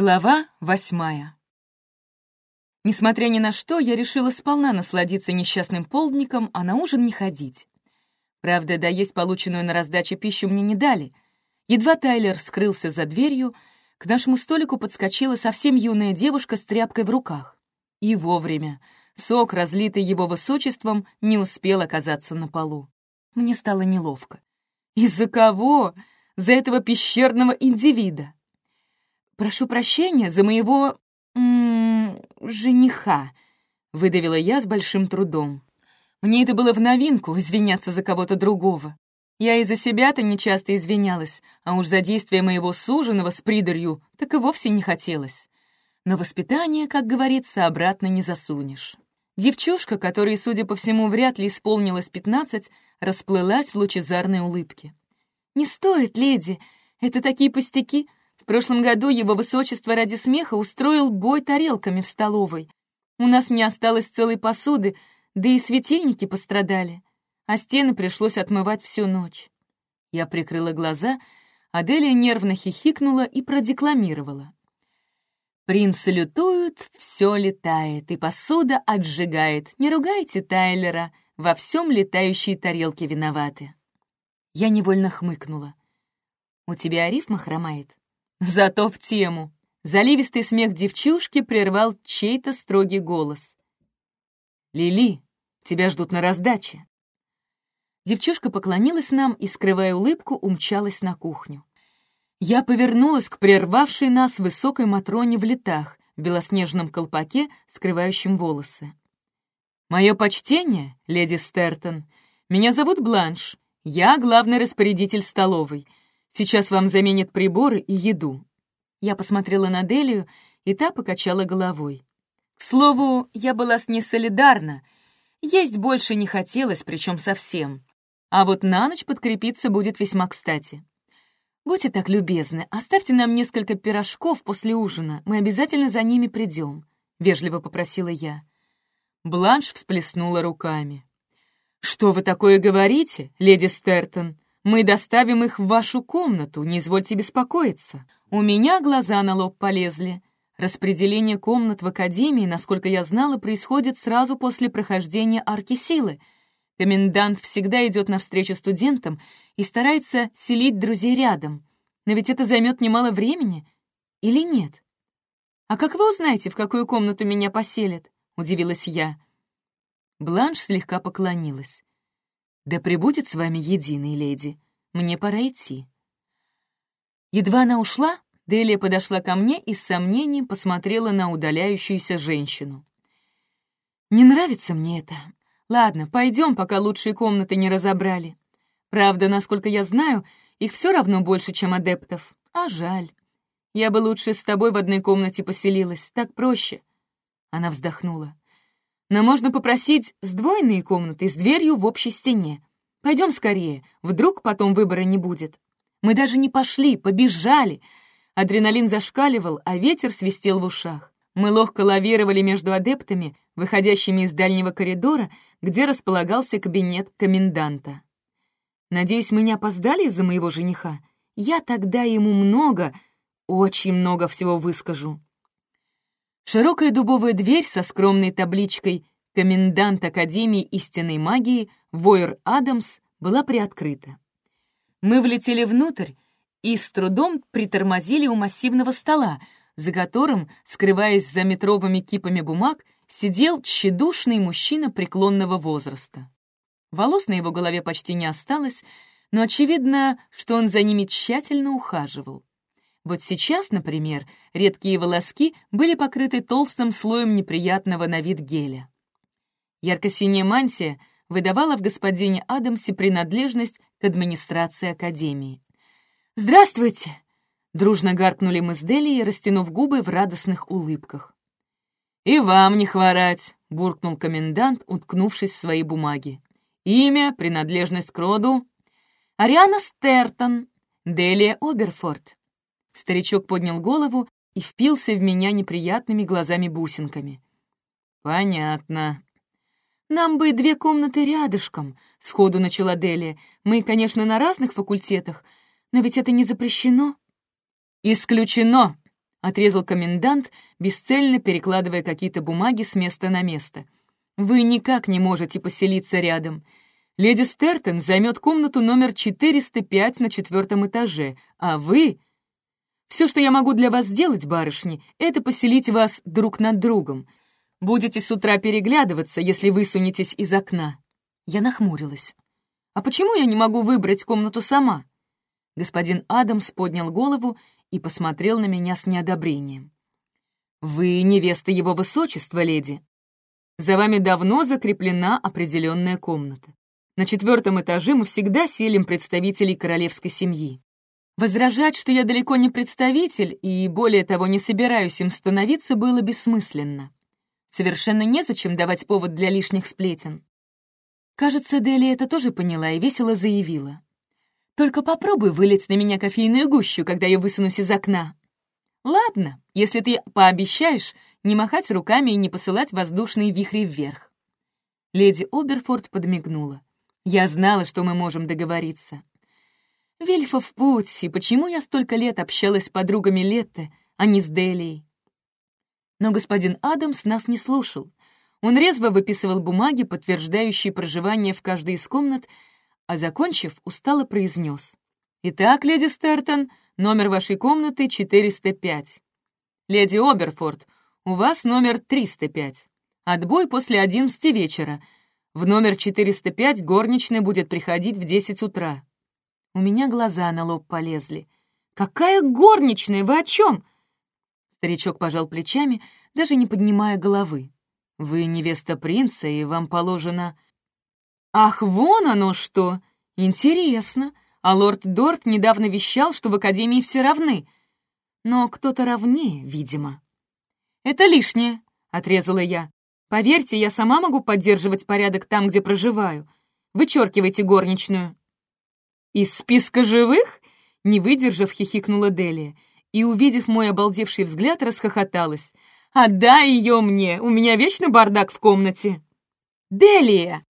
Глава восьмая. Несмотря ни на что, я решила сполна насладиться несчастным полдником, а на ужин не ходить. Правда, доесть полученную на раздаче пищу мне не дали. Едва Тайлер скрылся за дверью, к нашему столику подскочила совсем юная девушка с тряпкой в руках. И вовремя. Сок, разлитый его высочеством, не успел оказаться на полу. Мне стало неловко. Из-за кого? За этого пещерного индивида. «Прошу прощения за моего... М -м, жениха», — выдавила я с большим трудом. Мне это было в новинку — извиняться за кого-то другого. Я и за себя-то нечасто извинялась, а уж за действия моего суженого с придарью так и вовсе не хотелось. Но воспитание, как говорится, обратно не засунешь. Девчушка, которой, судя по всему, вряд ли исполнилось пятнадцать, расплылась в лучезарной улыбке. «Не стоит, леди, это такие пустяки», прошлом году его высочество ради смеха устроил бой тарелками в столовой. У нас не осталось целой посуды, да и светильники пострадали, а стены пришлось отмывать всю ночь. Я прикрыла глаза, Аделия нервно хихикнула и продекламировала. «Принцы лютуют, все летает, и посуда отжигает. Не ругайте Тайлера, во всем летающие тарелки виноваты». Я невольно хмыкнула. «У тебя рифма хромает?» Зато в тему. Заливистый смех девчушки прервал чей-то строгий голос. «Лили, тебя ждут на раздаче». Девчушка поклонилась нам и, скрывая улыбку, умчалась на кухню. Я повернулась к прервавшей нас высокой Матроне в летах, в белоснежном колпаке, скрывающем волосы. «Мое почтение, леди Стертон. Меня зовут Бланш. Я главный распорядитель столовой. Сейчас вам заменят приборы и еду». Я посмотрела на Делию, и та покачала головой. К слову, я была с ней солидарна. Есть больше не хотелось, причем совсем. А вот на ночь подкрепиться будет весьма кстати. «Будьте так любезны, оставьте нам несколько пирожков после ужина, мы обязательно за ними придем», — вежливо попросила я. Бланш всплеснула руками. «Что вы такое говорите, леди Стертон? Мы доставим их в вашу комнату, не извольте беспокоиться. У меня глаза на лоб полезли. Распределение комнат в академии, насколько я знала, происходит сразу после прохождения арки силы. Комендант всегда идет навстречу студентам и старается селить друзей рядом. Но ведь это займет немало времени. Или нет? «А как вы узнаете, в какую комнату меня поселят?» — удивилась я. Бланш слегка поклонилась. «Да пребудет с вами единый, леди. Мне пора идти». Едва она ушла, Делия подошла ко мне и с сомнением посмотрела на удаляющуюся женщину. «Не нравится мне это. Ладно, пойдем, пока лучшие комнаты не разобрали. Правда, насколько я знаю, их все равно больше, чем адептов. А жаль. Я бы лучше с тобой в одной комнате поселилась, так проще». Она вздохнула. Но можно попросить сдвоенные комнаты с дверью в общей стене. Пойдем скорее, вдруг потом выбора не будет. Мы даже не пошли, побежали. Адреналин зашкаливал, а ветер свистел в ушах. Мы ловко лавировали между адептами, выходящими из дальнего коридора, где располагался кабинет коменданта. Надеюсь, мы не опоздали из-за моего жениха? Я тогда ему много, очень много всего выскажу. Широкая дубовая дверь со скромной табличкой «Комендант Академии истинной магии» Войер Адамс была приоткрыта. Мы влетели внутрь и с трудом притормозили у массивного стола, за которым, скрываясь за метровыми кипами бумаг, сидел тщедушный мужчина преклонного возраста. Волос на его голове почти не осталось, но очевидно, что он за ними тщательно ухаживал. Вот сейчас, например, редкие волоски были покрыты толстым слоем неприятного на вид геля. Ярко-синяя мантия выдавала в господине Адамсе принадлежность к администрации Академии. «Здравствуйте!» — дружно гаркнули мы с Делией, растянув губы в радостных улыбках. «И вам не хворать!» — буркнул комендант, уткнувшись в свои бумаги. «Имя, принадлежность к роду?» «Ариана Стертон, Делия Оберфорд», Старичок поднял голову и впился в меня неприятными глазами-бусинками. «Понятно». «Нам бы две комнаты рядышком», — сходу начала Делия. «Мы, конечно, на разных факультетах, но ведь это не запрещено». «Исключено!» — отрезал комендант, бесцельно перекладывая какие-то бумаги с места на место. «Вы никак не можете поселиться рядом. Леди Стертон займет комнату номер 405 на четвертом этаже, а вы... Все, что я могу для вас сделать, барышни, это поселить вас друг над другом. Будете с утра переглядываться, если высунетесь из окна». Я нахмурилась. «А почему я не могу выбрать комнату сама?» Господин Адамс поднял голову и посмотрел на меня с неодобрением. «Вы невеста его высочества, леди. За вами давно закреплена определенная комната. На четвертом этаже мы всегда селим представителей королевской семьи. Возражать, что я далеко не представитель и, более того, не собираюсь им становиться, было бессмысленно. Совершенно незачем давать повод для лишних сплетен. Кажется, Дели это тоже поняла и весело заявила. Только попробуй вылить на меня кофейную гущу, когда я высунусь из окна. Ладно, если ты пообещаешь не махать руками и не посылать воздушные вихри вверх. Леди Оберфорд подмигнула. Я знала, что мы можем договориться. Вельфа в путь, и почему я столько лет общалась с подругами Летте, а не с Делией? Но господин Адамс нас не слушал. Он резво выписывал бумаги, подтверждающие проживание в каждой из комнат, а, закончив, устало произнес. «Итак, леди Стертон, номер вашей комнаты 405. Леди Оберфорд, у вас номер 305. Отбой после 11 вечера. В номер 405 горничная будет приходить в 10 утра». У меня глаза на лоб полезли. «Какая горничная? Вы о чем?» Старичок пожал плечами, даже не поднимая головы. «Вы невеста принца, и вам положено...» «Ах, вон оно что! Интересно. А лорд Дорт недавно вещал, что в Академии все равны. Но кто-то равнее, видимо». «Это лишнее», — отрезала я. «Поверьте, я сама могу поддерживать порядок там, где проживаю. Вычеркивайте горничную». «Из списка живых?» — не выдержав, хихикнула Делия. И, увидев мой обалдевший взгляд, расхохоталась. «Отдай ее мне! У меня вечно бардак в комнате!» «Делия!»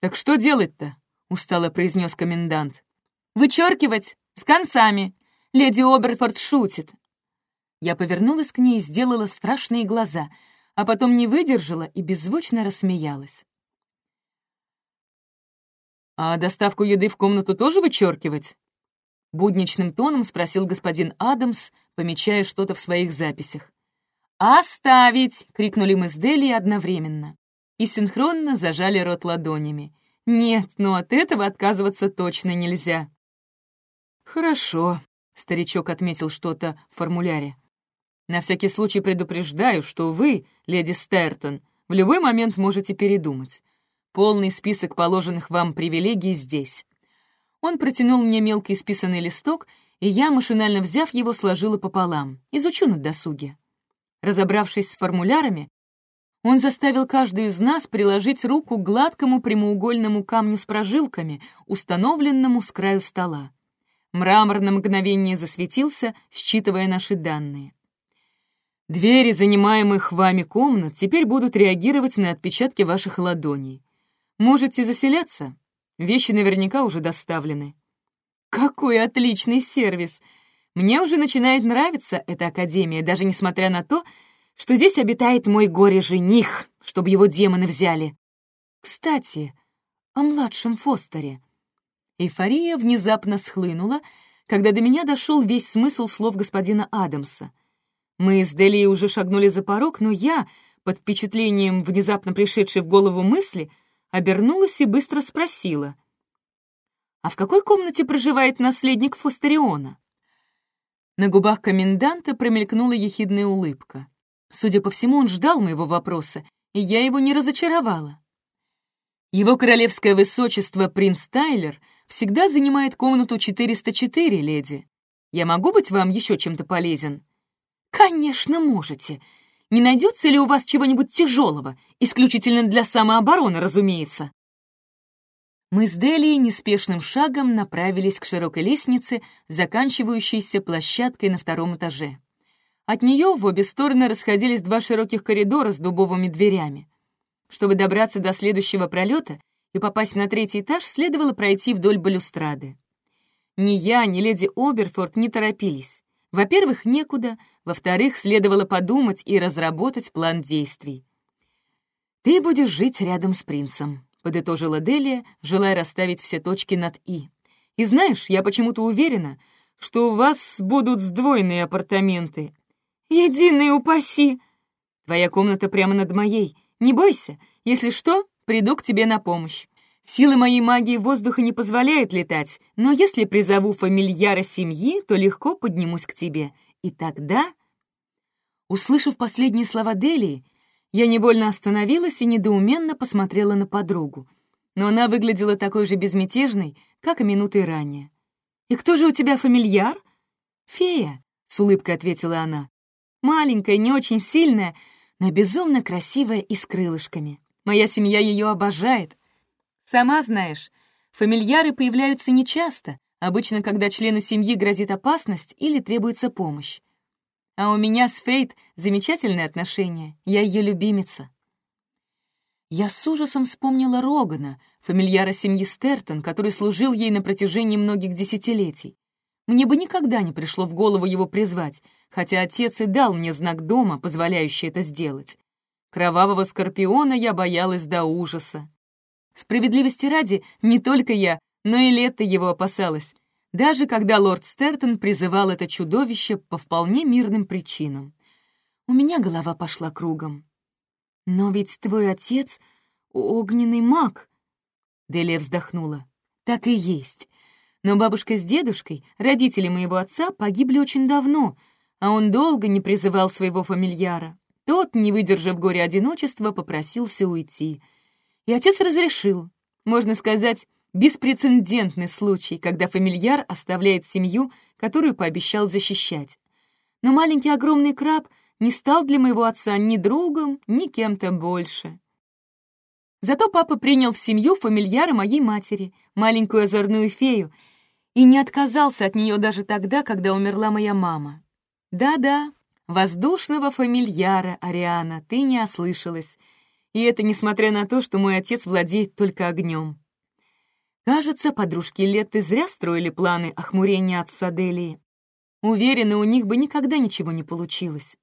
«Так что делать-то?» — устало произнес комендант. «Вычеркивать! С концами! Леди Оберфорд шутит!» Я повернулась к ней и сделала страшные глаза, а потом не выдержала и беззвучно рассмеялась. «А доставку еды в комнату тоже вычеркивать?» Будничным тоном спросил господин Адамс, помечая что-то в своих записях. «Оставить!» — крикнули мы с Дели одновременно и синхронно зажали рот ладонями. Нет, но от этого отказываться точно нельзя. «Хорошо», — старичок отметил что-то в формуляре. «На всякий случай предупреждаю, что вы, леди Стертон, в любой момент можете передумать. Полный список положенных вам привилегий здесь». Он протянул мне мелкий исписанный листок, и я, машинально взяв его, сложила пополам. Изучу на досуге. Разобравшись с формулярами, он заставил каждую из нас приложить руку к гладкому прямоугольному камню с прожилками, установленному с краю стола. Мрамор на мгновение засветился, считывая наши данные. Двери занимаемых вами комнат теперь будут реагировать на отпечатки ваших ладоней. Можете заселяться. Вещи наверняка уже доставлены. Какой отличный сервис! Мне уже начинает нравиться эта академия, даже несмотря на то, что здесь обитает мой горе-жених, чтобы его демоны взяли. Кстати, о младшем Фостере. Эйфория внезапно схлынула, когда до меня дошел весь смысл слов господина Адамса. Мы с Делией уже шагнули за порог, но я, под впечатлением внезапно пришедшей в голову мысли, обернулась и быстро спросила. «А в какой комнате проживает наследник Фостериона?» На губах коменданта промелькнула ехидная улыбка. Судя по всему, он ждал моего вопроса, и я его не разочаровала. Его королевское высочество принц Тайлер всегда занимает комнату 404, леди. Я могу быть вам еще чем-то полезен? Конечно, можете. Не найдется ли у вас чего-нибудь тяжелого, исключительно для самообороны, разумеется? Мы с Делией неспешным шагом направились к широкой лестнице, заканчивающейся площадкой на втором этаже. От нее в обе стороны расходились два широких коридора с дубовыми дверями. Чтобы добраться до следующего пролета и попасть на третий этаж, следовало пройти вдоль балюстрады. Ни я, ни леди Оберфорд не торопились. Во-первых, некуда, во-вторых, следовало подумать и разработать план действий. «Ты будешь жить рядом с принцем», — подытожила Делия, желая расставить все точки над «и». «И знаешь, я почему-то уверена, что у вас будут сдвоенные апартаменты». «Единый упаси!» «Твоя комната прямо над моей. Не бойся, если что, приду к тебе на помощь. Силы моей магии воздуха не позволяют летать, но если призову фамильяра семьи, то легко поднимусь к тебе. И тогда...» Услышав последние слова Делии, я невольно остановилась и недоуменно посмотрела на подругу. Но она выглядела такой же безмятежной, как и минуты ранее. «И кто же у тебя фамильяр?» «Фея», — с улыбкой ответила она. «Маленькая, не очень сильная, но безумно красивая и с крылышками. Моя семья ее обожает. Сама знаешь, фамильяры появляются нечасто, обычно когда члену семьи грозит опасность или требуется помощь. А у меня с Фейт замечательные отношения, я ее любимица. Я с ужасом вспомнила Рогана, фамильяра семьи Стертон, который служил ей на протяжении многих десятилетий. Мне бы никогда не пришло в голову его призвать, хотя отец и дал мне знак дома, позволяющий это сделать. Кровавого скорпиона я боялась до ужаса. Справедливости ради, не только я, но и Летта его опасалась, даже когда лорд Стертон призывал это чудовище по вполне мирным причинам. У меня голова пошла кругом. «Но ведь твой отец — огненный маг!» Делия вздохнула. «Так и есть. Но бабушка с дедушкой, родители моего отца, погибли очень давно, а он долго не призывал своего фамильяра. Тот, не выдержав горя одиночества, попросился уйти. И отец разрешил. Можно сказать, Беспрецедентный случай, когда фамильяр оставляет семью, которую пообещал защищать. Но маленький огромный краб не стал для моего отца ни другом, ни кем-то больше. Зато папа принял в семью фамильяра моей матери, маленькую озорную фею, и не отказался от нее даже тогда, когда умерла моя мама. Да-да, воздушного фамильяра, Ариана, ты не ослышалась. И это несмотря на то, что мой отец владеет только огнем. Кажется, подружки Летты зря строили планы охмурения отца Делии. Уверена, у них бы никогда ничего не получилось.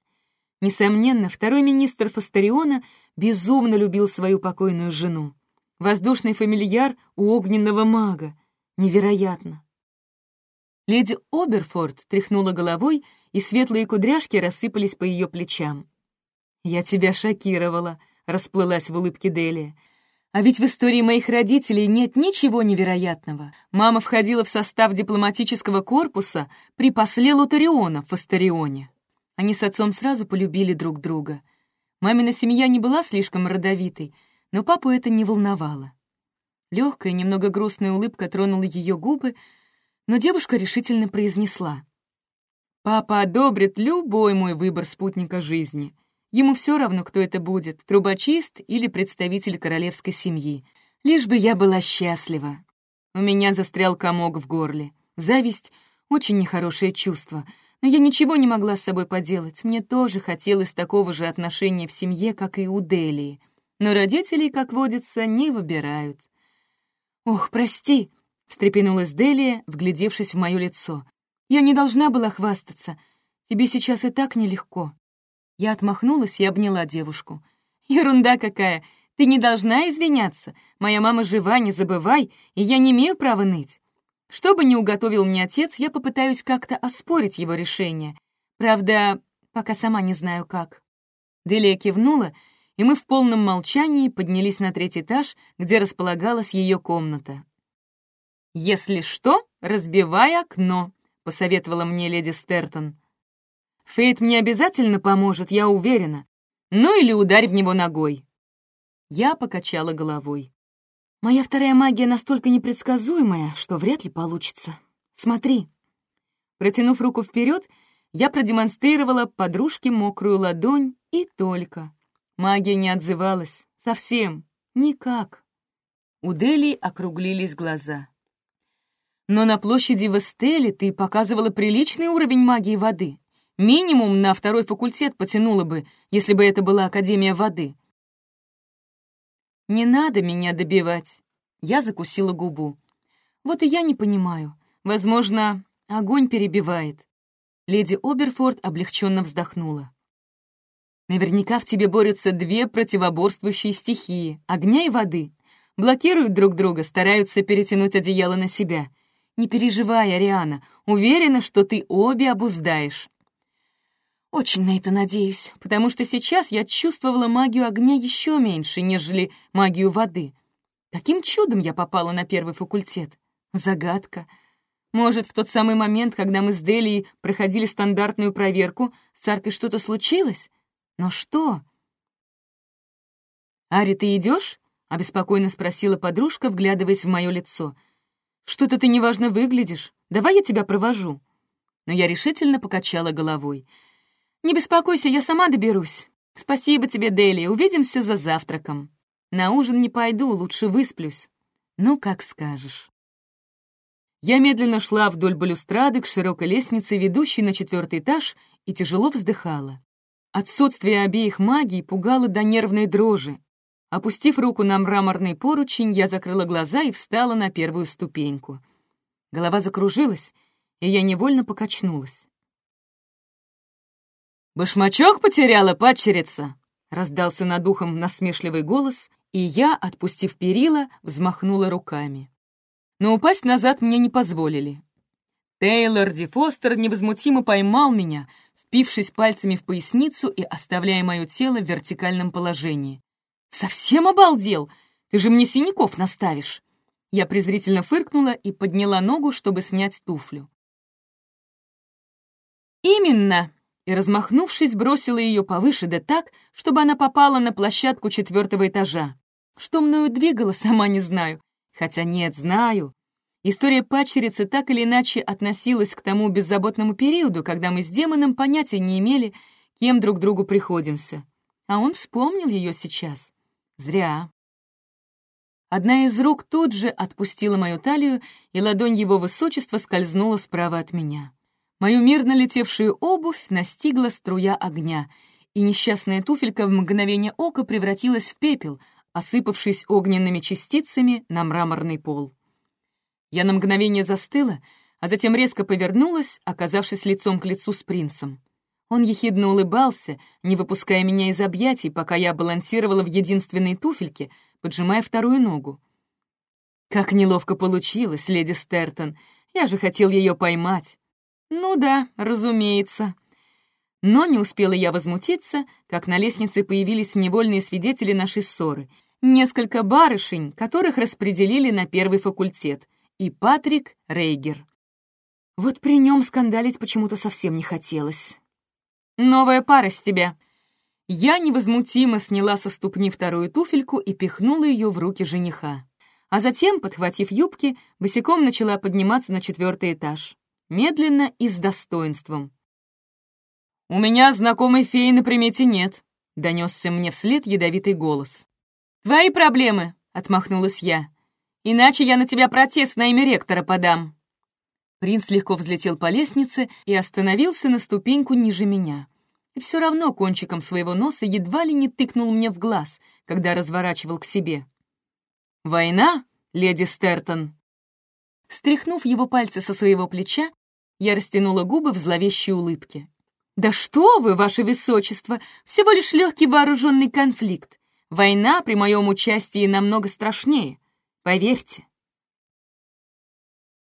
Несомненно, второй министр Фастариона безумно любил свою покойную жену. Воздушный фамильяр у огненного мага. Невероятно. Леди Оберфорд тряхнула головой, и светлые кудряшки рассыпались по ее плечам. «Я тебя шокировала», — расплылась в улыбке Делия. А ведь в истории моих родителей нет ничего невероятного. Мама входила в состав дипломатического корпуса при после Лутариона в Астарионе. Они с отцом сразу полюбили друг друга. Мамина семья не была слишком родовитой, но папу это не волновало. Легкая, немного грустная улыбка тронула ее губы, но девушка решительно произнесла. «Папа одобрит любой мой выбор спутника жизни. Ему все равно, кто это будет, трубочист или представитель королевской семьи. Лишь бы я была счастлива. У меня застрял комок в горле. Зависть — очень нехорошее чувство, но я ничего не могла с собой поделать. Мне тоже хотелось такого же отношения в семье, как и у Делии. Но родителей, как водится, не выбирают. «Ох, прости!» — встрепенулась Делия, вглядевшись в мое лицо. «Я не должна была хвастаться. Тебе сейчас и так нелегко». Я отмахнулась и обняла девушку. «Ерунда какая! Ты не должна извиняться. Моя мама жива, не забывай, и я не имею права ныть. Что бы ни уготовил мне отец, я попытаюсь как-то оспорить его решение. Правда, пока сама не знаю как». Делия кивнула, и мы в полном молчании поднялись на третий этаж, где располагалась ее комната. «Если что, разбивай окно», — посоветовала мне леди Стертон. Фейт мне обязательно поможет, я уверена. Ну или ударь в него ногой». Я покачала головой. «Моя вторая магия настолько непредсказуемая, что вряд ли получится. Смотри». Протянув руку вперед, я продемонстрировала подружке мокрую ладонь и только. Магия не отзывалась. Совсем. Никак. У Дели округлились глаза. «Но на площади в Эстеле ты показывала приличный уровень магии воды. Минимум на второй факультет потянуло бы, если бы это была Академия воды. Не надо меня добивать. Я закусила губу. Вот и я не понимаю. Возможно, огонь перебивает. Леди Оберфорд облегченно вздохнула. Наверняка в тебе борются две противоборствующие стихии — огня и воды. Блокируют друг друга, стараются перетянуть одеяло на себя. Не переживай, Ариана, уверена, что ты обе обуздаешь. Очень на это надеюсь, потому что сейчас я чувствовала магию огня еще меньше, нежели магию воды. Каким чудом я попала на первый факультет? Загадка. Может, в тот самый момент, когда мы с Делией проходили стандартную проверку, с Аркой что-то случилось? Но что? «Ари, ты идешь? обеспокоенно спросила подружка, вглядываясь в мое лицо. «Что-то ты неважно выглядишь. Давай я тебя провожу». Но я решительно покачала головой. «Не беспокойся, я сама доберусь. Спасибо тебе, Дели, увидимся за завтраком. На ужин не пойду, лучше высплюсь. Ну, как скажешь». Я медленно шла вдоль балюстрады к широкой лестнице, ведущей на четвертый этаж, и тяжело вздыхала. Отсутствие обеих магий пугало до нервной дрожи. Опустив руку на мраморный поручень, я закрыла глаза и встала на первую ступеньку. Голова закружилась, и я невольно покачнулась. «Башмачок потеряла, падчерица!» — раздался над ухом насмешливый голос, и я, отпустив перила, взмахнула руками. Но упасть назад мне не позволили. Тейлор Ди Фостер невозмутимо поймал меня, впившись пальцами в поясницу и оставляя мое тело в вертикальном положении. «Совсем обалдел? Ты же мне синяков наставишь!» Я презрительно фыркнула и подняла ногу, чтобы снять туфлю. «Именно!» И, размахнувшись, бросила ее повыше, да так, чтобы она попала на площадку четвертого этажа. Что мною двигало, сама не знаю. Хотя нет, знаю. История падчерицы так или иначе относилась к тому беззаботному периоду, когда мы с демоном понятия не имели, кем друг другу приходимся. А он вспомнил ее сейчас. Зря. Одна из рук тут же отпустила мою талию, и ладонь его высочества скользнула справа от меня. Мою мирно летевшую обувь настигла струя огня, и несчастная туфелька в мгновение ока превратилась в пепел, осыпавшись огненными частицами на мраморный пол. Я на мгновение застыла, а затем резко повернулась, оказавшись лицом к лицу с принцем. Он ехидно улыбался, не выпуская меня из объятий, пока я балансировала в единственной туфельке, поджимая вторую ногу. Как неловко получилось, леди Стертон. Я же хотел ее поймать. Ну да, разумеется. Но не успела я возмутиться, как на лестнице появились невольные свидетели нашей ссоры. Несколько барышень, которых распределили на первый факультет, и Патрик Рейгер. Вот при нем скандалить почему-то совсем не хотелось. «Новая пара с тебя». Я невозмутимо сняла со ступни вторую туфельку и пихнула ее в руки жениха. А затем, подхватив юбки, босиком начала подниматься на четвертый этаж. Медленно и с достоинством. «У меня знакомой феи на примете нет», — донесся мне вслед ядовитый голос. «Твои проблемы», — отмахнулась я. «Иначе я на тебя протест на имя ректора подам». Принц легко взлетел по лестнице и остановился на ступеньку ниже меня. И все равно кончиком своего носа едва ли не тыкнул мне в глаз, когда разворачивал к себе. «Война, леди Стертон?» Стряхнув его пальцы со своего плеча, я растянула губы в зловещей улыбке. «Да что вы, ваше высочество! Всего лишь легкий вооруженный конфликт. Война при моем участии намного страшнее. Поверьте».